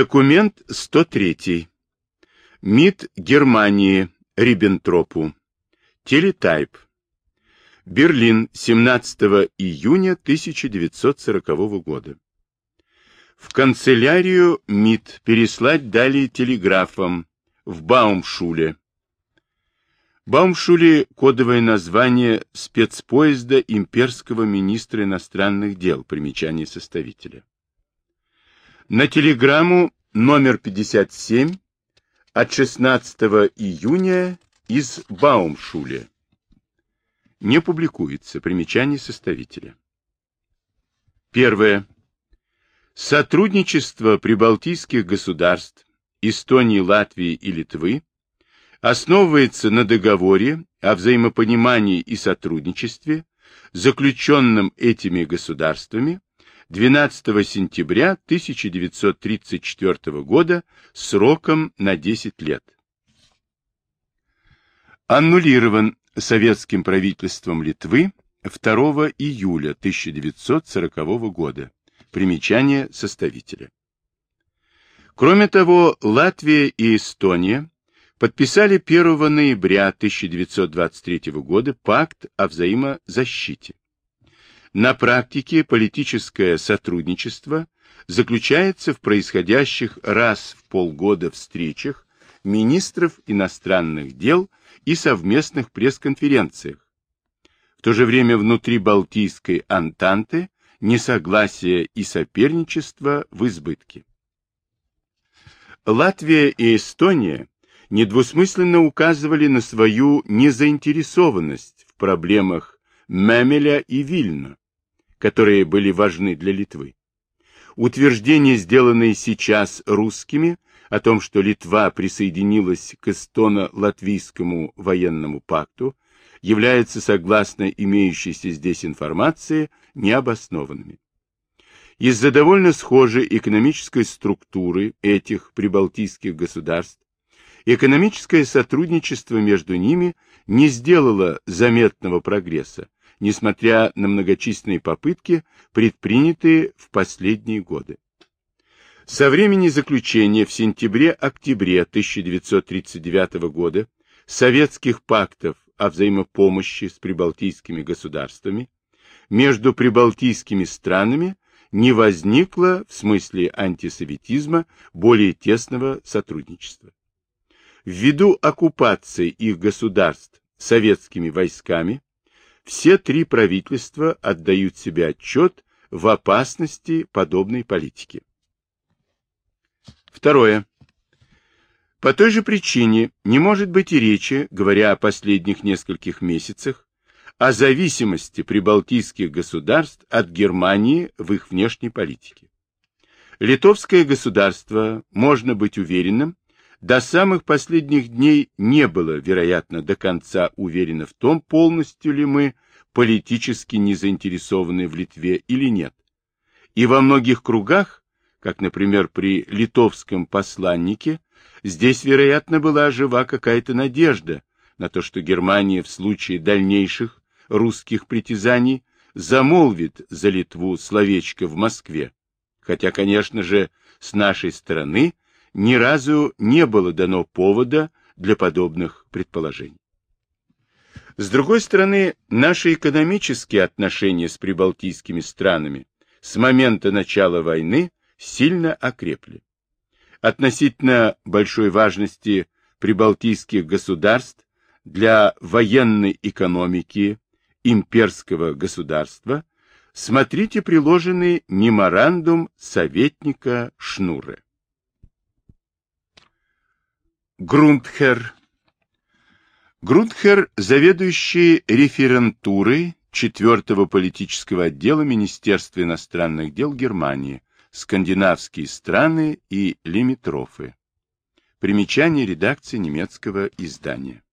Документ 103. МИД Германии Риббентропу. Телетайп. Берлин, 17 июня 1940 года. В канцелярию МИД переслать далее телеграфом в Баумшуле. Баумшуле – кодовое название спецпоезда имперского министра иностранных дел, примечание составителя. На телеграмму номер 57 от 16 июня из Баумшуле. Не публикуется. Примечание составителя. Первое. Сотрудничество прибалтийских государств Эстонии, Латвии и Литвы основывается на договоре о взаимопонимании и сотрудничестве, заключенном этими государствами 12 сентября 1934 года сроком на 10 лет. Аннулирован советским правительством Литвы 2 июля 1940 года. Примечание составителя. Кроме того, Латвия и Эстония подписали 1 ноября 1923 года пакт о взаимозащите. На практике политическое сотрудничество заключается в происходящих раз в полгода встречах министров иностранных дел и совместных пресс-конференциях. В то же время внутри Балтийской Антанты несогласие и соперничество в избытке. Латвия и Эстония недвусмысленно указывали на свою незаинтересованность в проблемах Мемеля и Вильна, которые были важны для Литвы. Утверждения, сделанные сейчас русскими, о том, что Литва присоединилась к эстоно-латвийскому военному пакту, являются, согласно имеющейся здесь информации, необоснованными. Из-за довольно схожей экономической структуры этих прибалтийских государств, экономическое сотрудничество между ними не сделало заметного прогресса, несмотря на многочисленные попытки, предпринятые в последние годы. Со времени заключения в сентябре-октябре 1939 года советских пактов о взаимопомощи с прибалтийскими государствами между прибалтийскими странами не возникло в смысле антисоветизма более тесного сотрудничества. Ввиду оккупации их государств советскими войсками все три правительства отдают себе отчет в опасности подобной политики. Второе. По той же причине не может быть и речи, говоря о последних нескольких месяцах, о зависимости прибалтийских государств от Германии в их внешней политике. Литовское государство, можно быть уверенным, до самых последних дней не было, вероятно, до конца уверено в том, полностью ли мы политически не заинтересованы в Литве или нет. И во многих кругах, как, например, при литовском посланнике, здесь, вероятно, была жива какая-то надежда на то, что Германия в случае дальнейших русских притязаний замолвит за Литву словечко в Москве, хотя, конечно же, с нашей стороны ни разу не было дано повода для подобных предположений. С другой стороны, наши экономические отношения с прибалтийскими странами с момента начала войны сильно окрепли. Относительно большой важности прибалтийских государств для военной экономики имперского государства смотрите приложенный меморандум советника Шнуре. Грундхер. Грундхер, заведующий референтурой 4 политического отдела Министерства иностранных дел Германии, скандинавские страны и лимитрофы. Примечание редакции немецкого издания.